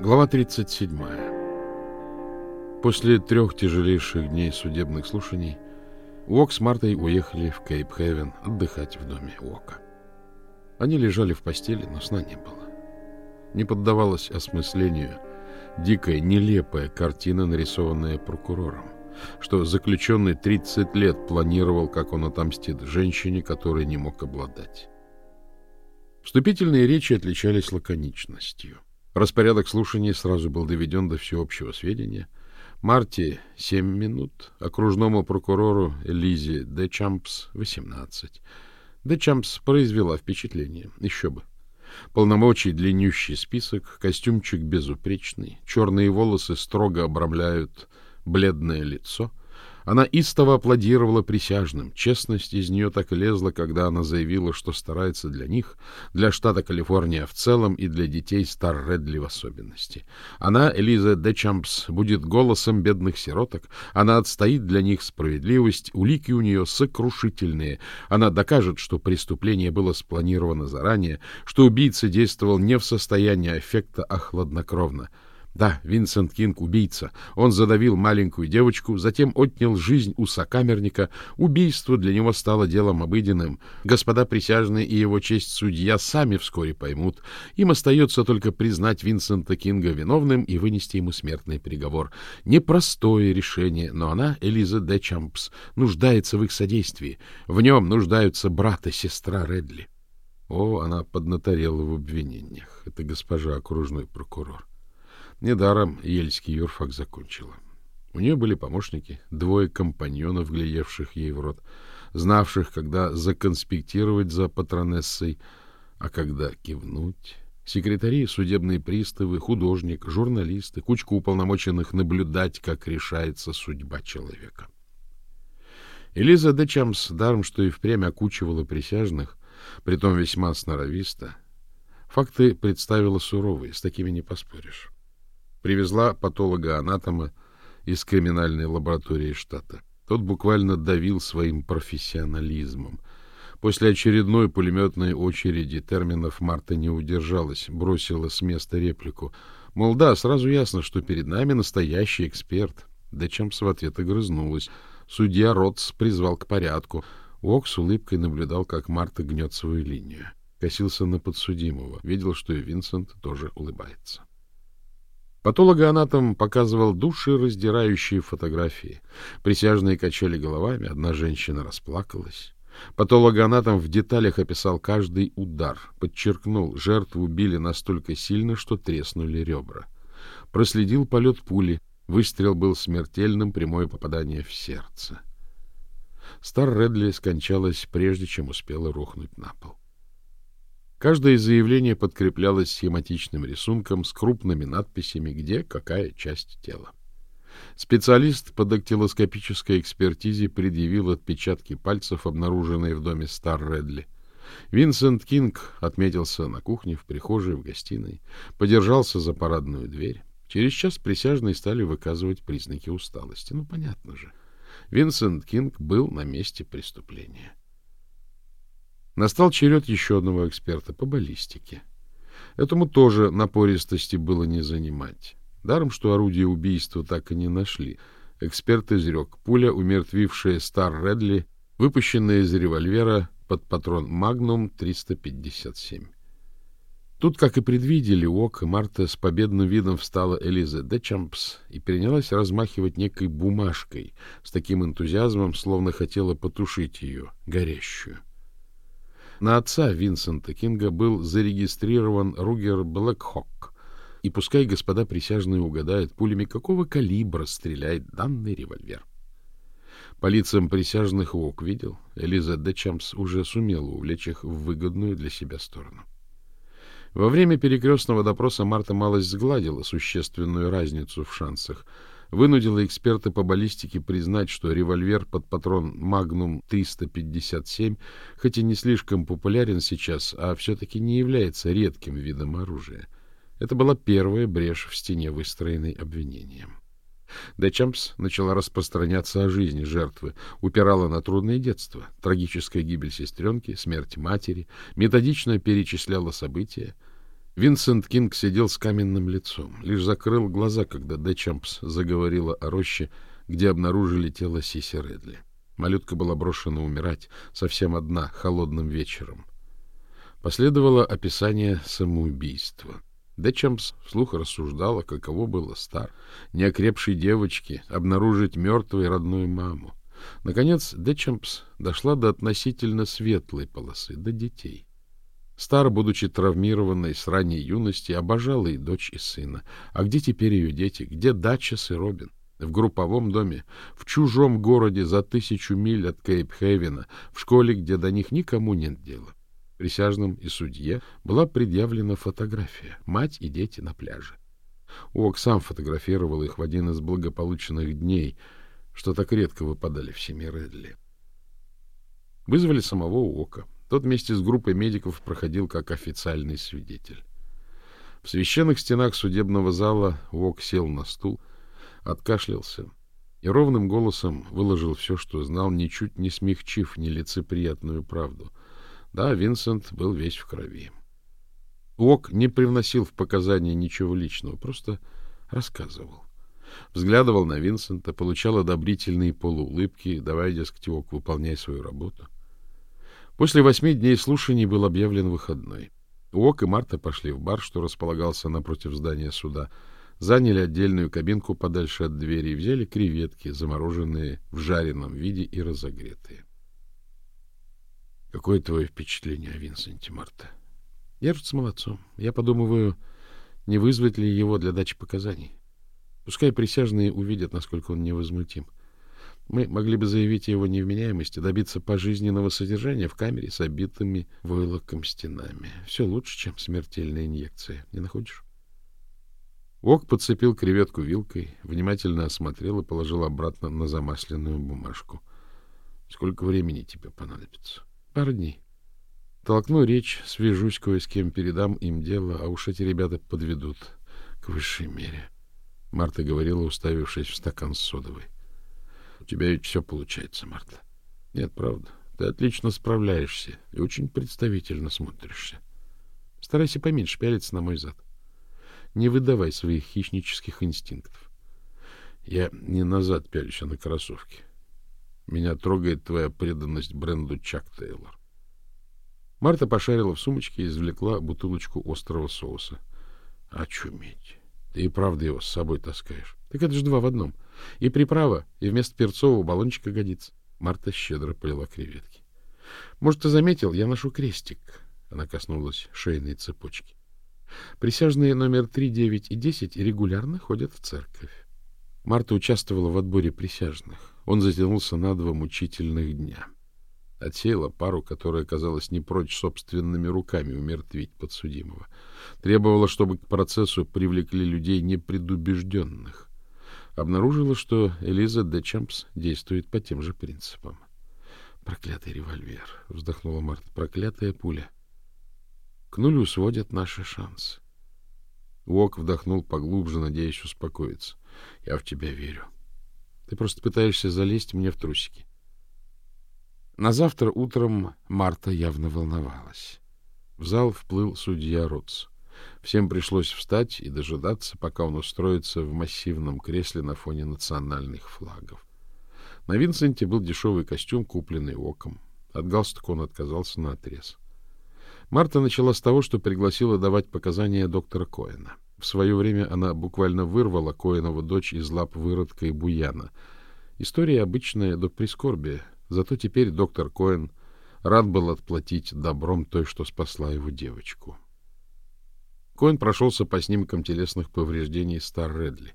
Глава 37. После трех тяжелейших дней судебных слушаний Уок с Мартой уехали в Кейп-Хевен отдыхать в доме Уока. Они лежали в постели, но сна не было. Не поддавалось осмыслению дикая, нелепая картина, нарисованная прокурором, что заключенный 30 лет планировал, как он отомстит женщине, которой не мог обладать. Вступительные речи отличались лаконичностью. Распорядок слушаний сразу был доведен до всеобщего сведения. Марти — семь минут, окружному прокурору Лизе де Чампс — восемнадцать. Де Чампс произвела впечатление, еще бы. Полномочий длиннющий список, костюмчик безупречный, черные волосы строго обрамляют бледное лицо, она истово аплодировала присяжным. Честность из нее так лезла, когда она заявила, что старается для них, для штата Калифорния в целом и для детей Стар Редли в особенности. Она, Элиза Дечампс, будет голосом бедных сироток. Она отстоит для них справедливость. Улики у нее сокрушительные. Она докажет, что преступление было спланировано заранее, что убийца действовал не в состоянии аффекта, а хладнокровно. Да, Винсент Кинг — убийца. Он задавил маленькую девочку, затем отнял жизнь у сокамерника. Убийство для него стало делом обыденным. Господа присяжные и его честь судья сами вскоре поймут. Им остается только признать Винсента Кинга виновным и вынести ему смертный приговор. Непростое решение, но она, Элиза де Чампс, нуждается в их содействии. В нем нуждаются брат и сестра Редли. О, она поднаторела в обвинениях. Это госпожа окружной прокурор. Недаром ельский юрфак закончила. У нее были помощники, двое компаньонов, глядевших ей в рот, знавших, когда законспектировать за патронессой, а когда кивнуть. Секретари, судебные приставы, художник, журналисты, кучка уполномоченных наблюдать, как решается судьба человека. Элиза де Чамс, даром что и впрямь окучивала присяжных, притом весьма сноровисто, факты представила суровые, с такими не поспоришь. Привезла патолога-анатома из криминальной лаборатории штата. Тот буквально давил своим профессионализмом. После очередной пулеметной очереди терминов Марта не удержалась, бросила с места реплику. Мол, да, сразу ясно, что перед нами настоящий эксперт. Да чем в ответ огрызнулась. Судья Ротс призвал к порядку. Ок с улыбкой наблюдал, как Марта гнет свою линию. Косился на подсудимого. Видел, что и Винсент тоже улыбается. Патологоанатом показывал души раздирающие фотографии. Присяжные качали головами, одна женщина расплакалась. Патологоанатом в деталях описал каждый удар, подчеркнул, жертву били настолько сильно, что треснули ребра. Проследил полет пули, выстрел был смертельным, прямое попадание в сердце. Стар Редли скончалась, прежде чем успела рухнуть на пол. Каждое заявление подкреплялось схематичным рисунком с крупными надписями, где какая часть тела. Специалист по дактилоскопической экспертизе предъявил отпечатки пальцев, обнаруженные в доме Стар Редли. Винсент Кинг отметился на кухне, в прихожей, в гостиной, подержался за парадную дверь. Через час присяжные стали выказывать признаки усталости. Ну, понятно же. Винсент Кинг был на месте преступления. Настал черед еще одного эксперта по баллистике. Этому тоже напористости было не занимать. Даром, что орудие убийства так и не нашли. Эксперт изрек. Пуля, умертвившая Стар Редли, выпущенная из револьвера под патрон «Магнум» 357. Тут, как и предвидели, Уок и Марта с победным видом встала Элиза Дечампс и принялась размахивать некой бумажкой с таким энтузиазмом, словно хотела потушить ее, горящую. На отца Винсента Кинга был зарегистрирован Ругер Блэкхок. И пускай господа присяжные угадают, пулями какого калибра стреляет данный револьвер. По лицам присяжных Уок видел, Элиза Дечамс уже сумела увлечь их в выгодную для себя сторону. Во время перекрестного допроса Марта малость сгладила существенную разницу в шансах — вынудила эксперта по баллистике признать, что револьвер под патрон Magnum 357, хоть и не слишком популярен сейчас, а все-таки не является редким видом оружия. Это была первая брешь в стене, выстроенной обвинением. Дечампс начала распространяться о жизни жертвы, упирала на трудное детство, трагическая гибель сестренки, смерть матери, методично перечисляла события. Винсент Кинг сидел с каменным лицом, лишь закрыл глаза, когда Дечампс заговорила о роще, где обнаружили тело Сиси Редли. Малютка была брошена умирать, совсем одна, холодным вечером. Последовало описание самоубийства. Дечампс вслух рассуждала, каково было стар, неокрепшей девочке обнаружить мертвой родную маму. Наконец, Дечампс дошла до относительно светлой полосы, до детей. Стар, будучи травмированной с ранней юности, обожала и дочь, и сына. А где теперь ее дети? Где Датчес и Робин? В групповом доме, в чужом городе за тысячу миль от Кейп-Хевена, в школе, где до них никому нет дела. Присяжным и судье была предъявлена фотография. Мать и дети на пляже. Уок сам фотографировал их в один из благополучных дней, что так редко выпадали в семье Редли. Вызвали самого Уока. Тот вместе с группой медиков проходил как официальный свидетель. В священных стенах судебного зала Уок сел на стул, откашлялся и ровным голосом выложил все, что знал, ничуть не смягчив нелицеприятную правду. Да, Винсент был весь в крови. Уок не привносил в показания ничего личного, просто рассказывал. Взглядывал на Винсента, получал одобрительные полуулыбки, давай, дескать, Уок, выполняй свою работу — После восьми дней слушаний был объявлен выходной. Уок и Марта пошли в бар, что располагался напротив здания суда, заняли отдельную кабинку подальше от двери и взяли креветки, замороженные в жареном виде и разогретые. — Какое твое впечатление о Винсенте, Марта? — Держится молодцом. Я подумываю, не вызвать ли его для дачи показаний. Пускай присяжные увидят, насколько он невозмутим. — мы могли бы заявить о его невменяемости, добиться пожизненного содержания в камере с обитыми войлоком стенами. Все лучше, чем смертельная инъекция. Не находишь? Ок подцепил креветку вилкой, внимательно осмотрел и положил обратно на замасленную бумажку. Сколько времени тебе понадобится? Пару дней. Толкну речь, свяжусь кое с кем, передам им дело, а уж эти ребята подведут к высшей мере. Марта говорила, уставившись в стакан с содовой тебя ведь все получается, Марта. Нет, правда. Ты отлично справляешься и очень представительно смотришься. Старайся поменьше пялиться на мой зад. Не выдавай своих хищнических инстинктов. Я не назад пялюсь, а на кроссовки. Меня трогает твоя преданность бренду Чак Тейлор. Марта пошарила в сумочке и извлекла бутылочку острого соуса. Очуметь. И правда его с собой таскаешь. Так это же два в одном. И приправа, и вместо перцового баллончика годится. Марта щедро полила креветки. Может, ты заметил, я ношу крестик. Она коснулась шейной цепочки. Присяжные номер 3, 9 и 10 регулярно ходят в церковь. Марта участвовала в отборе присяжных. Он затянулся на два мучительных дня. Отсеяла пару, которая оказалась не прочь собственными руками умертвить подсудимого. Требовала, чтобы к процессу привлекли людей непредубежденных обнаружила, что Элиза де Чампс действует по тем же принципам. Проклятый револьвер, вздохнула Марта. Проклятая пуля. К нулю сводят наши шансы. Уок вдохнул поглубже, надеясь успокоиться. Я в тебя верю. Ты просто пытаешься залезть мне в трусики. На завтра утром Марта явно волновалась. В зал вплыл судья Ротс. Всем пришлось встать и дожидаться, пока он устроится в массивном кресле на фоне национальных флагов. На Винсенте был дешевый костюм, купленный оком. От галстука он отказался на отрез. Марта начала с того, что пригласила давать показания доктора Коэна. В свое время она буквально вырвала Коэнову дочь из лап выродка и буяна. История обычная до прискорбия, зато теперь доктор Коэн рад был отплатить добром той, что спасла его девочку. Коэн прошелся по снимкам телесных повреждений Стар Редли.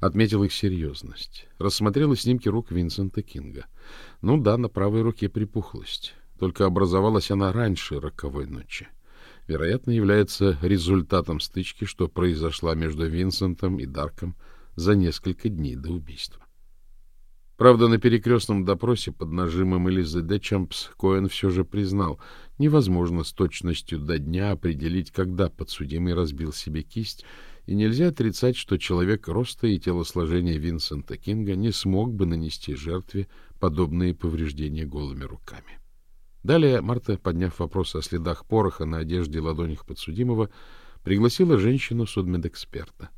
Отметил их серьезность. Рассмотрел и снимки рук Винсента Кинга. Ну да, на правой руке припухлость. Только образовалась она раньше роковой ночи. Вероятно, является результатом стычки, что произошла между Винсентом и Дарком за несколько дней до убийства. Правда, на перекрестном допросе под нажимом Элизы Дечампс Коэн все же признал, невозможно с точностью до дня определить, когда подсудимый разбил себе кисть, и нельзя отрицать, что человек роста и телосложения Винсента Кинга не смог бы нанести жертве подобные повреждения голыми руками. Далее Марта, подняв вопрос о следах пороха на одежде и ладонях подсудимого, пригласила женщину судмедэксперта.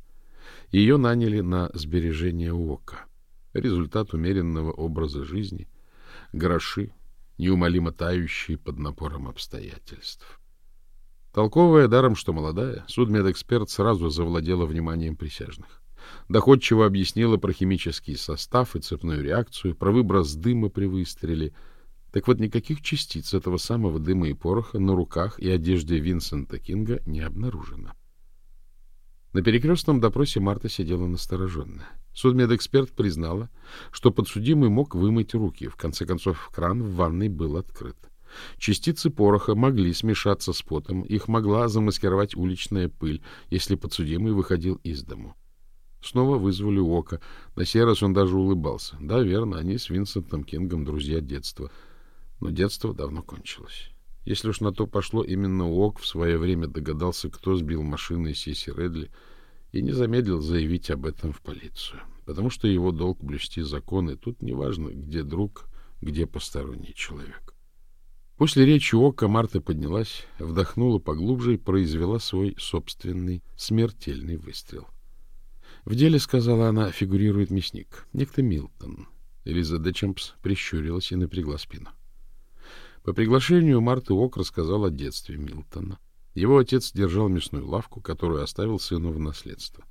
Ее наняли на сбережение ОКа. Результат умеренного образа жизни, гроши, неумолимо тающие под напором обстоятельств. Толковая, даром что молодая, судмедэксперт сразу завладела вниманием присяжных. Доходчиво объяснила про химический состав и цепную реакцию, про выброс дыма при выстреле. Так вот, никаких частиц этого самого дыма и пороха на руках и одежде Винсента Кинга не обнаружено. На перекрестном допросе Марта сидела настороженная. Судмедэксперт признала, что подсудимый мог вымыть руки. В конце концов, кран в ванной был открыт. Частицы пороха могли смешаться с потом, их могла замаскировать уличная пыль, если подсудимый выходил из дому. Снова вызвали Ока. На сей раз он даже улыбался. Да, верно, они с Винсентом Кингом друзья детства. Но детство давно кончилось. Если уж на то пошло, именно Ок в свое время догадался, кто сбил машину Сиси Редли, и не замедлил заявить об этом в полицию. Потому что его долг блюсти закон, и тут неважно, где друг, где посторонний человек. После речи Ока Марта поднялась, вдохнула поглубже и произвела свой собственный смертельный выстрел. В деле, сказала она, фигурирует мясник, некто Милтон. Элиза Дечемпс прищурилась и напрягла спину. По приглашению Марты Ок рассказал о детстве Милтона. Его отец держал мясную лавку, которую оставил сыну в наследство.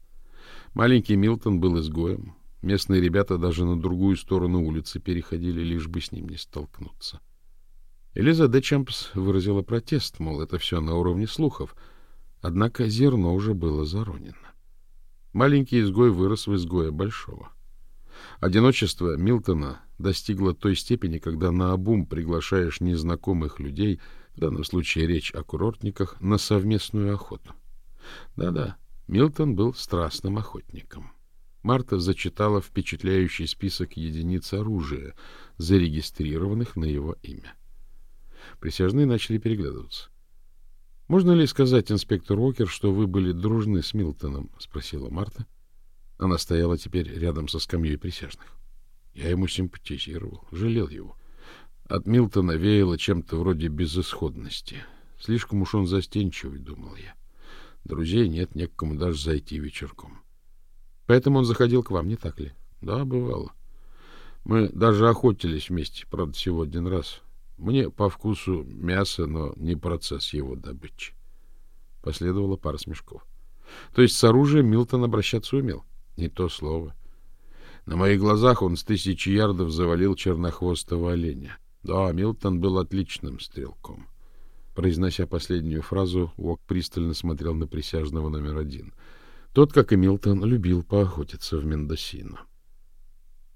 Маленький Милтон был изгоем. Местные ребята даже на другую сторону улицы переходили, лишь бы с ним не столкнуться. Элиза де Чемпс выразила протест, мол, это все на уровне слухов. Однако зерно уже было заронено. Маленький изгой вырос в изгоя большого. Одиночество Милтона достигло той степени, когда на обум приглашаешь незнакомых людей, в данном случае речь о курортниках, на совместную охоту. Да-да, Милтон был страстным охотником. Марта зачитала впечатляющий список единиц оружия, зарегистрированных на его имя. Присяжные начали переглядываться. — Можно ли сказать, инспектор Уокер, что вы были дружны с Милтоном? — спросила Марта. Она стояла теперь рядом со скамьей присяжных. Я ему симпатизировал, жалел его. От Милтона веяло чем-то вроде безысходности. Слишком уж он застенчивый, думал я. Друзей нет, не к кому даже зайти вечерком. Поэтому он заходил к вам, не так ли? Да, бывало. Мы даже охотились вместе, правда, всего один раз. Мне по вкусу мясо, но не процесс его добычи. Последовала пара смешков. То есть с оружием Милтон обращаться умел? Не то слово. На моих глазах он с тысячи ярдов завалил чернохвостого оленя. Да, Милтон был отличным стрелком. Произнося последнюю фразу, Уок пристально смотрел на присяжного номер один. Тот, как и Милтон, любил поохотиться в Мендосино.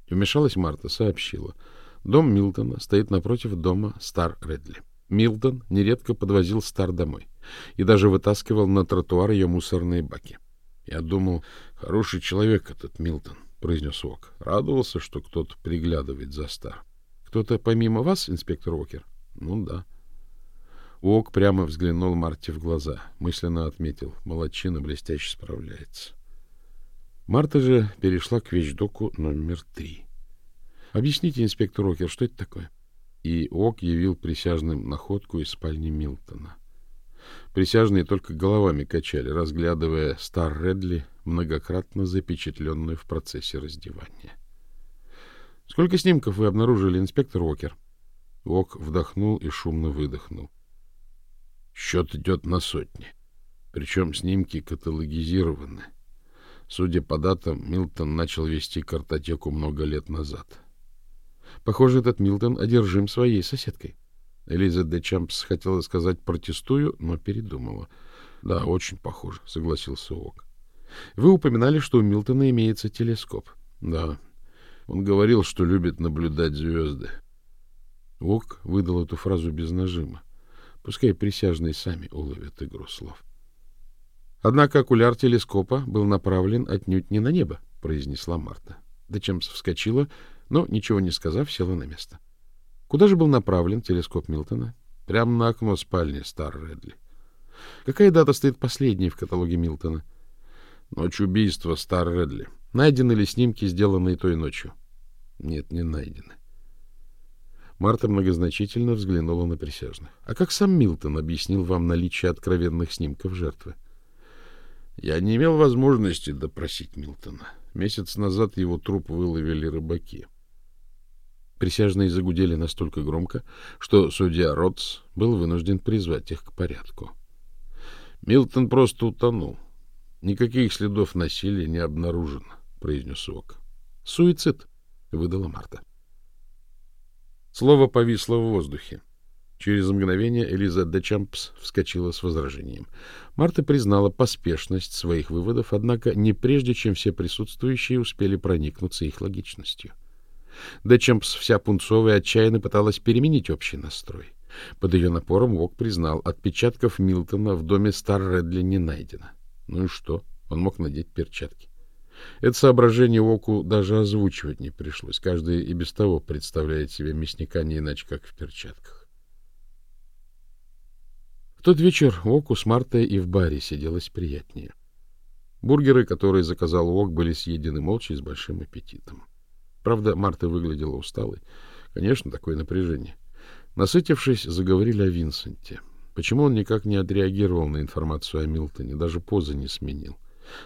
Вмешалась Марта, сообщила — Дом Милтона стоит напротив дома Стар Редли. Милтон нередко подвозил Стар домой и даже вытаскивал на тротуар ее мусорные баки. Я думал, хороший человек этот Милтон, произнес Уок. Радовался, что кто-то приглядывает за Стар. Кто-то помимо вас, инспектор Уокер? Ну да. Уок прямо взглянул Марте в глаза, мысленно отметил: молодчина блестяще справляется. Марта же перешла к вещдоку номер три. Объясните, инспектор Окер, что это такое? И Ок явил присяжным находку из спальни Милтона. Присяжные только головами качали, разглядывая Стар Редли, многократно запечатленную в процессе раздевания. — Сколько снимков вы обнаружили, инспектор Окер? Ок вдохнул и шумно выдохнул. — Счет идет на сотни. Причем снимки каталогизированы. Судя по датам, Милтон начал вести картотеку много лет назад. Похоже, этот Милтон одержим своей соседкой. Элиза де Чампс хотела сказать «протестую», но передумала. — Да, очень похоже, — согласился Ок. — Вы упоминали, что у Милтона имеется телескоп. — Да. Он говорил, что любит наблюдать звезды. Ок выдал эту фразу без нажима. Пускай присяжные сами уловят игру слов. Однако окуляр телескопа был направлен отнюдь не на небо, произнесла Марта. Дечемс вскочила но, ничего не сказав, села на место. Куда же был направлен телескоп Милтона? Прямо на окно спальни Стар Редли. Какая дата стоит последней в каталоге Милтона? Ночь убийства Стар Редли. Найдены ли снимки, сделанные той ночью? Нет, не найдены. Марта многозначительно взглянула на присяжных. А как сам Милтон объяснил вам наличие откровенных снимков жертвы? Я не имел возможности допросить Милтона. Месяц назад его труп выловили рыбаки. Присяжные загудели настолько громко, что судья Ротс был вынужден призвать их к порядку. Милтон просто утонул. Никаких следов насилия не обнаружено, произнес Ок. Суицид, выдала Марта. Слово повисло в воздухе. Через мгновение Элиза де Чампс вскочила с возражением. Марта признала поспешность своих выводов, однако не прежде, чем все присутствующие успели проникнуться их логичностью. Де Чампс, вся пунцовая, отчаянно пыталась переменить общий настрой. Под ее напором Вок признал, отпечатков Милтона в доме Стар Редли не найдено. Ну и что? Он мог надеть перчатки. Это соображение Воку даже озвучивать не пришлось. Каждый и без того представляет себе мясника не иначе, как в перчатках. В тот вечер Воку с Мартой и в баре сиделось приятнее. Бургеры, которые заказал Вок, были съедены молча и с большим аппетитом. Правда, Марта выглядела усталой. Конечно, такое напряжение. Насытившись, заговорили о Винсенте. Почему он никак не отреагировал на информацию о Милтоне, даже позы не сменил?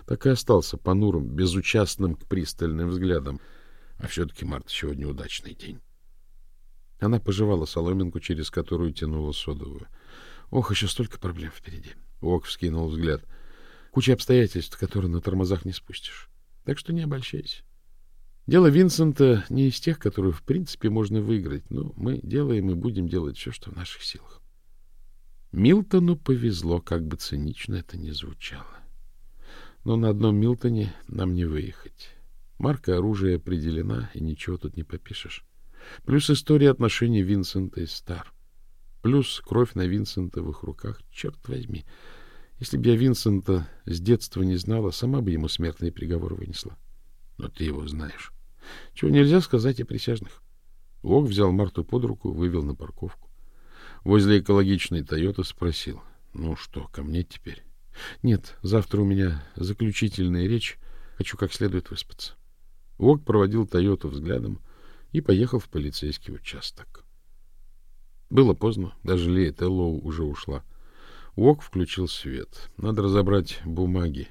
Так и остался понурым, безучастным к пристальным взглядам. А все-таки Марта сегодня удачный день. Она пожевала соломинку, через которую тянула содовую. Ох, еще столько проблем впереди. Ок вскинул взгляд. Куча обстоятельств, которые на тормозах не спустишь. Так что не обольщайся. Дело Винсента не из тех, которые в принципе можно выиграть, но мы делаем и будем делать все, что в наших силах. Милтону повезло, как бы цинично это ни звучало. Но на одном Милтоне нам не выехать. Марка оружия определена, и ничего тут не попишешь. Плюс история отношений Винсента и Стар. Плюс кровь на Винсентовых руках. Черт возьми, если бы я Винсента с детства не знала, сама бы ему смертный приговор вынесла. Но ты его знаешь. Чего нельзя сказать о присяжных. Вог взял Марту под руку, вывел на парковку. Возле экологичной Тойоты спросил. Ну что, ко мне теперь? Нет, завтра у меня заключительная речь. Хочу как следует выспаться. Вог проводил Тойоту взглядом и поехал в полицейский участок. Было поздно, даже Лея Теллоу уже ушла. Вог включил свет. Надо разобрать бумаги.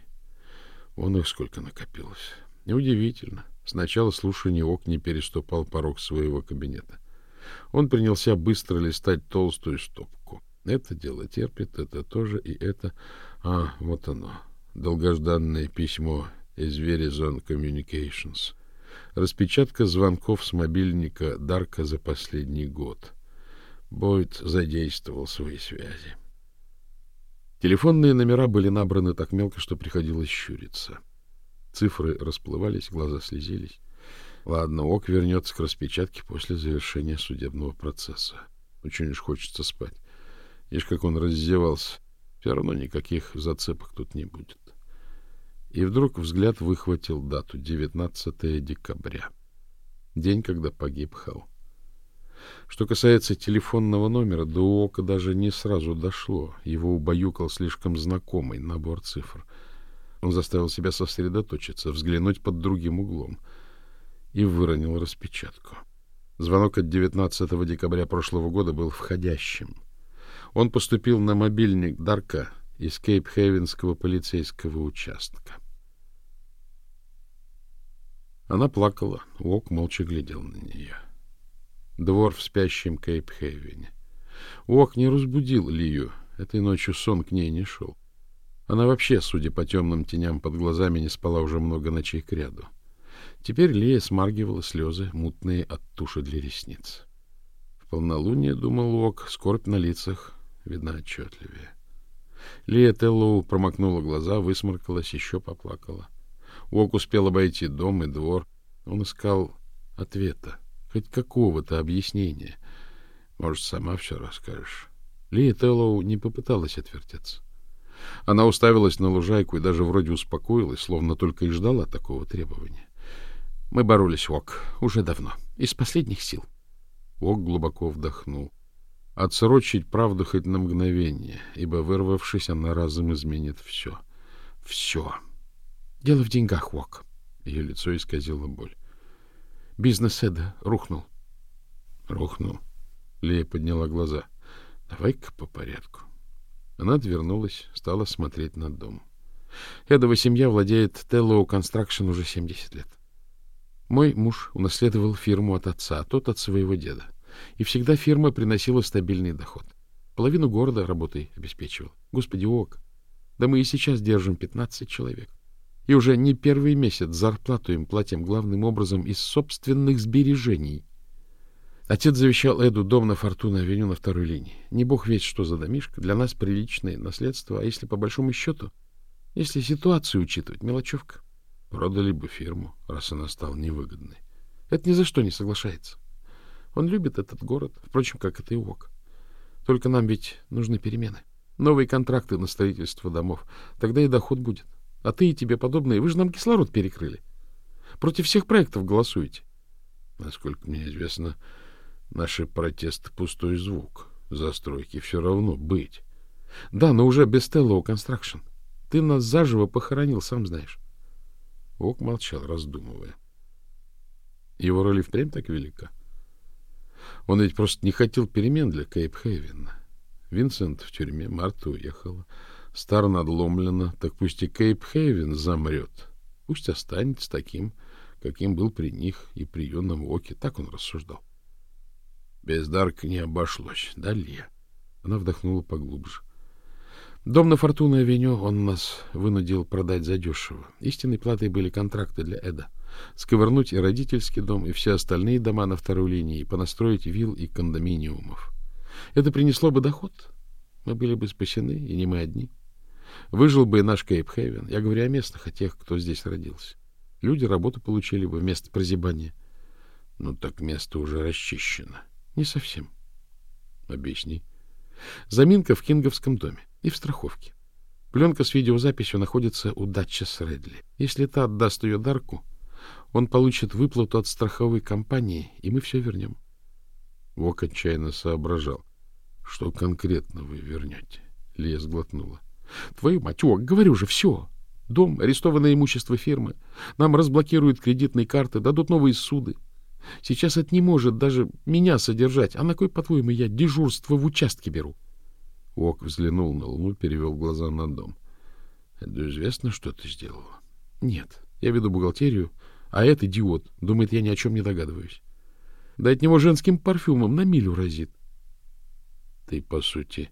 Вон их сколько накопилось. Неудивительно. С начала слушания Ок не переступал порог своего кабинета. Он принялся быстро листать толстую стопку. Это дело терпит, это тоже и это. А, вот оно. Долгожданное письмо из Verizon Communications. Распечатка звонков с мобильника Дарка за последний год. Бойд задействовал свои связи. Телефонные номера были набраны так мелко, что приходилось щуриться. Цифры расплывались, глаза слезились. Ладно, ок вернется к распечатке после завершения судебного процесса. Очень уж хочется спать. Ишь, как он раздевался. Все равно никаких зацепок тут не будет. И вдруг взгляд выхватил дату 19 декабря. День, когда погиб Хал. Что касается телефонного номера, до Ока даже не сразу дошло. Его убаюкал слишком знакомый набор цифр. Он заставил себя сосредоточиться, взглянуть под другим углом — и выронил распечатку. Звонок от 19 декабря прошлого года был входящим. Он поступил на мобильник Дарка из Кейп-Хейвенского полицейского участка. Она плакала, Уок молча глядел на нее. Двор в спящем Кейп-Хейвене. Уок не разбудил Лию, этой ночью сон к ней не шел. Она вообще, судя по темным теням под глазами, не спала уже много ночей кряду. Теперь Лея смаргивала слезы, мутные от туши для ресниц. В полнолуние, думал Лок, скорбь на лицах видна отчетливее. Лея Теллоу промокнула глаза, высморкалась, еще поплакала. Уок успел обойти дом и двор. Он искал ответа, хоть какого-то объяснения. Может, сама все расскажешь. Лия Теллоу не попыталась отвертеться. Она уставилась на лужайку и даже вроде успокоилась, словно только и ждала такого требования. Мы боролись, Вок, уже давно, из последних сил. Вок глубоко вдохнул. Отсрочить правду хоть на мгновение, ибо, вырвавшись, она разом изменит все. Все. Дело в деньгах, Вок. Ее лицо исказило боль. Бизнес Эда рухнул. Рухнул. Лея подняла глаза. Давай-ка по порядку. Она отвернулась, стала смотреть на дом. Эдова семья владеет Tello Construction уже 70 лет. Мой муж унаследовал фирму от отца, а тот от своего деда. И всегда фирма приносила стабильный доход. Половину города работой обеспечивал. Господи, ок. Да мы и сейчас держим 15 человек. И уже не первый месяц зарплату им платим главным образом из собственных сбережений. Отец завещал Эду дом на Фортуна-авеню на второй линии. Не бог весь что за домишко, для нас приличное наследство, а если по большому счету, если ситуацию учитывать, мелочевка. Продали бы фирму, раз она стала невыгодной. Это ни за что не соглашается. Он любит этот город, впрочем, как и ОК. Только нам ведь нужны перемены. Новые контракты на строительство домов. Тогда и доход будет. А ты и тебе подобные, вы же нам кислород перекрыли. Против всех проектов голосуете. Насколько мне известно, наши протесты — пустой звук. Застройки все равно быть. Да, но уже без Tello Construction. Ты нас заживо похоронил, сам знаешь. Ок молчал, раздумывая. Его роль и впрямь так велика. Он ведь просто не хотел перемен для Кейп-Хейвена. Винсент в тюрьме, Марта уехала. Стар надломлена, так пусть и Кейп-Хейвен замрет. Пусть останется таким, каким был при них и при юном Оке. Так он рассуждал. Без Дарка не обошлось. Далее. Она вдохнула поглубже. Дом на Фортуна-авеню он нас вынудил продать задешево. Истинной платой были контракты для Эда. Сковырнуть и родительский дом, и все остальные дома на второй линии, понастроить вилл и кондоминиумов. Это принесло бы доход. Мы были бы спасены, и не мы одни. Выжил бы и наш Кейп-Хейвен. Я говорю о местных, о тех, кто здесь родился. Люди работу получили бы вместо прозябания. Ну, так место уже расчищено. Не совсем. Объясни. Заминка в Кинговском доме и в страховке. Пленка с видеозаписью находится у Датчес Редли. Если та отдаст ее Дарку, он получит выплату от страховой компании, и мы все вернем. Вок отчаянно соображал. Что конкретно вы вернете? Лия сглотнула. Твою мать, Вок, говорю же, все. Дом, арестованное имущество фирмы. Нам разблокируют кредитные карты, дадут новые суды. Сейчас это не может даже меня содержать. А на кой, по-твоему, я дежурство в участке беру? — Ок взглянул на луну, перевел глаза на дом. — Это известно, что ты сделала? — Нет. Я веду бухгалтерию, а этот идиот думает, я ни о чем не догадываюсь. Да от него женским парфюмом на милю разит. — Ты, по сути,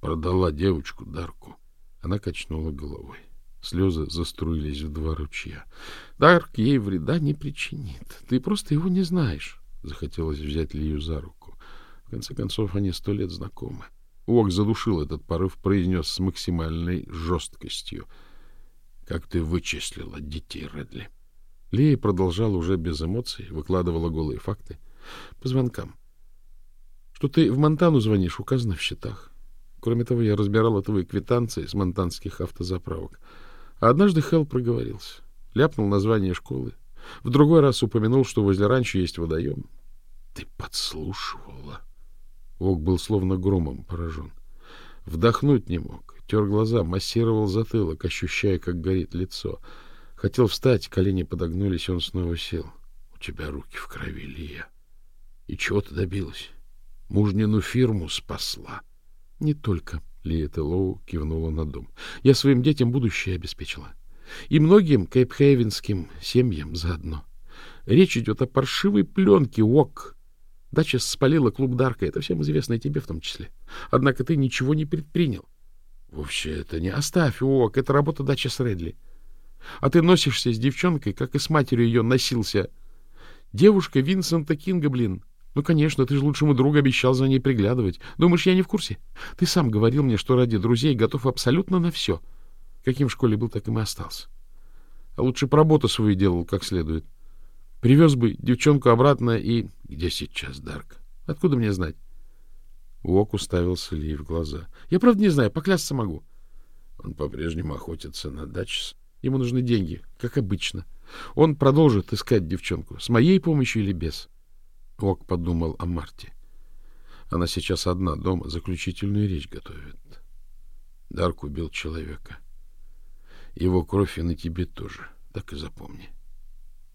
продала девочку Дарку. Она качнула головой. Слезы заструились в два ручья. — Дарк ей вреда не причинит. Ты просто его не знаешь. Захотелось взять Лию за руку. В конце концов, они сто лет знакомы. — Уок задушил этот порыв, произнес с максимальной жесткостью. — Как ты вычислила детей, Редли? Лея продолжала уже без эмоций, выкладывала голые факты. По звонкам. Что ты в Монтану звонишь, указано в счетах. Кроме того, я разбирал твои квитанции с монтанских автозаправок. А однажды Хелл проговорился. Ляпнул название школы. В другой раз упомянул, что возле ранчо есть водоем. Ты подслушивала. Ок был словно громом поражен. Вдохнуть не мог, тер глаза, массировал затылок, ощущая, как горит лицо. Хотел встать, колени подогнулись, он снова сел. — У тебя руки в крови, Лия. И чего ты добилась? Мужнину фирму спасла. — Не только, — Лия Теллоу кивнула на дом. — Я своим детям будущее обеспечила. И многим кейпхейвенским семьям заодно. Речь идет о паршивой пленке, Ок, Дача спалила клуб Дарка, это всем известно и тебе в том числе. Однако ты ничего не предпринял. Вовсе это не оставь, ок, это работа дачи с Редли. А ты носишься с девчонкой, как и с матерью ее носился. Девушка Винсента Кинга, блин. Ну, конечно, ты же лучшему другу обещал за ней приглядывать. Думаешь, я не в курсе? Ты сам говорил мне, что ради друзей готов абсолютно на все. Каким в школе был, таким и остался. А лучше по работу свою делал как следует. — Привез бы девчонку обратно и... Где сейчас Дарк? Откуда мне знать? Уок уставился Ли в глаза. Я правда не знаю, поклясться могу. Он по-прежнему охотится на Дачес. Ему нужны деньги, как обычно. Он продолжит искать девчонку, с моей помощью или без. Уок подумал о Марте. Она сейчас одна дома, заключительную речь готовит. Дарк убил человека. Его кровь и на тебе тоже, так и запомни.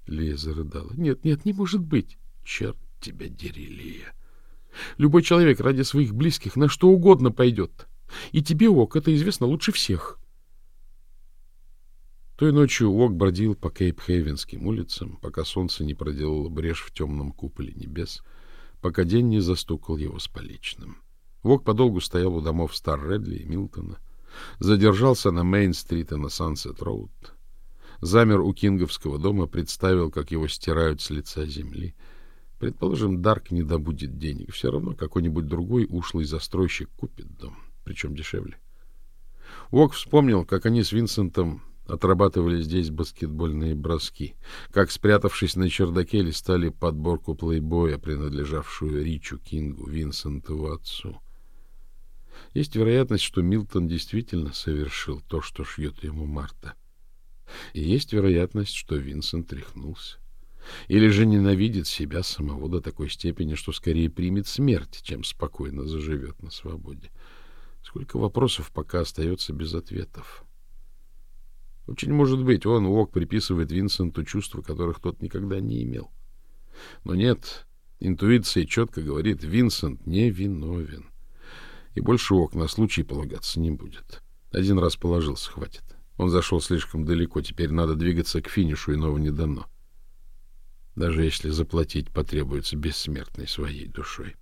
— Лия зарыдала. — Нет, нет, не может быть. — Черт тебя дери, Лия. Любой человек ради своих близких на что угодно пойдет. И тебе, Ок, это известно лучше всех. Той ночью Уок бродил по Кейп-Хейвенским улицам, пока солнце не проделало брешь в темном куполе небес, пока день не застукал его с поличным. Уок подолгу стоял у домов Стар-Редли и Милтона, задержался на Мейн-стрит и на Сансет-Роуд, замер у Кинговского дома, представил, как его стирают с лица земли. Предположим, Дарк не добудет денег, все равно какой-нибудь другой ушлый застройщик купит дом, причем дешевле. Уок вспомнил, как они с Винсентом отрабатывали здесь баскетбольные броски, как, спрятавшись на чердаке, листали подборку плейбоя, принадлежавшую Ричу Кингу, Винсентову отцу. Есть вероятность, что Милтон действительно совершил то, что шьет ему Марта. И есть вероятность, что Винсент рехнулся. Или же ненавидит себя самого до такой степени, что скорее примет смерть, чем спокойно заживет на свободе. Сколько вопросов пока остается без ответов. Очень может быть, он, Уок, приписывает Винсенту чувства, которых тот никогда не имел. Но нет, интуиция четко говорит, Винсент не виновен. И больше Уок на случай полагаться не будет. Один раз положился, хватит. Он зашел слишком далеко, теперь надо двигаться к финишу, иного не дано. Даже если заплатить потребуется бессмертной своей душой.